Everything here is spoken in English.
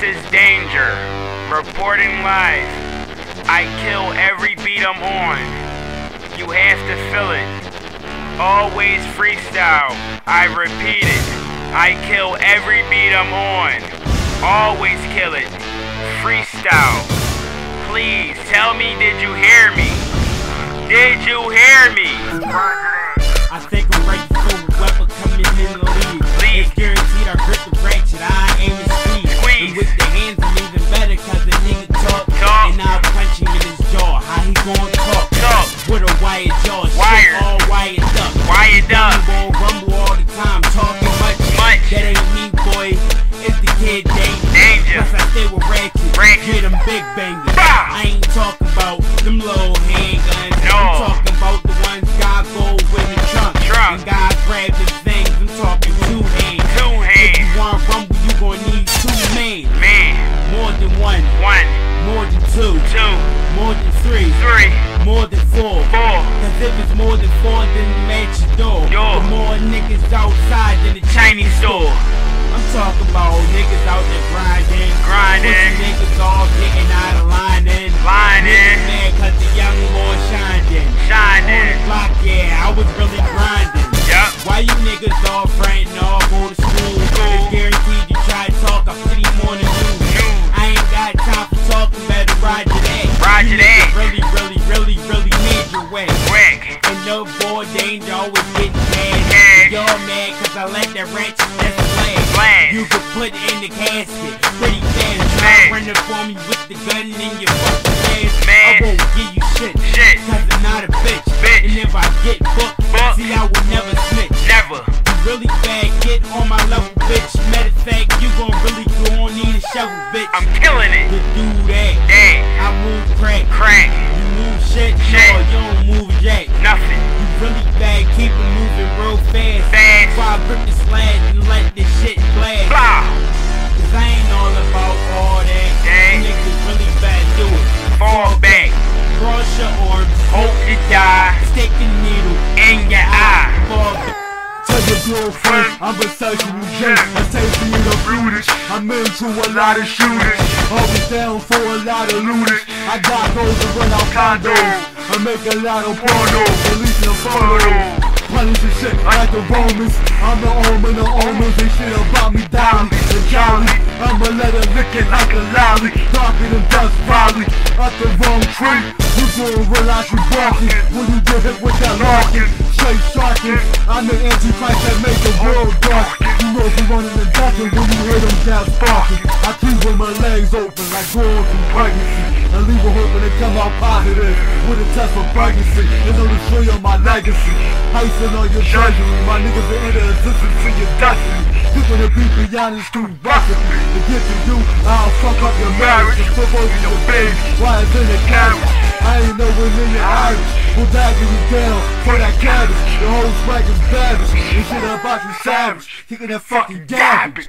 This is danger. Reporting live. I kill every beat I'm on. You have to feel it. Always freestyle. I repeat it. I kill every beat I'm on. Always kill it. Freestyle. Please tell me, did you hear me? Did you hear me? Them little handguns. No. I'm talking about the ones God go with the trunk. Trunk. And God grab his things. I'm talking two hands. Two If you want rumble, you gon' need two men. Man. More than one. One, More than two. two, More than three. three, More than four. four. Cause if it's more than four, then match your door. Door. The more niggas outside than the Chinese store. I'm talking about niggas out there grinding. Grinding. Young boy. On Shining. the block, yeah, I was really grinding. Yup. Why you niggas all frontin' all go to school? It's guaranteed you try to talk, I put him on the news. News. I ain't got time for talking, better ride that. Ride You that. Really, really, really, really need your way. Quick. And no boy danger always getting mad. Mad. Y'all mad cause I let that wrench just flag. You could put in the casket pretty fast. Fast. running for me with the gun in your fucking ass. Man. Really bad, get on my level, bitch. Matter of fact, you gon' really go on need a shovel, bitch. I'm killing it. to do that. Dang. I move crack. Crack. You move shit, Shit. no, you don't move jack. Nothing. You really bad, keep it moving real fast. Fast. Before I grip the slab I'm a sexual gent. I'm tasting the brutish. I'm into a lot of shooters. Always down for a lot of looters. I got those that run out condos. I make a lot of pornos. Releasing a photo. Punish and shit like the Romans. I'm the omen of omens. They shit about me down. The jolly. I'ma let her lick it like a lolly. Darker than dust volley. Up the wrong tree. You gon' realize you barking when you get hit with that larkin. Straight sharking. I'm the antichrist that make and when you hear them barking. I keep with my legs open like going through pregnancy. And leave a hope when they come out positive. With a test for pregnancy. It's only show you my legacy. Icing on your treasury. My niggas are in the existence to your destiny. People that be beyond this through recipe. To get to you, I'll fuck up your marriage. And flip over your baby. Why it's in the carriage. I ain't nowhere near your average. We'll dagging you down for that cabbage. The whole swag is savage. This shit about you savage. Kicking that fucking garbage.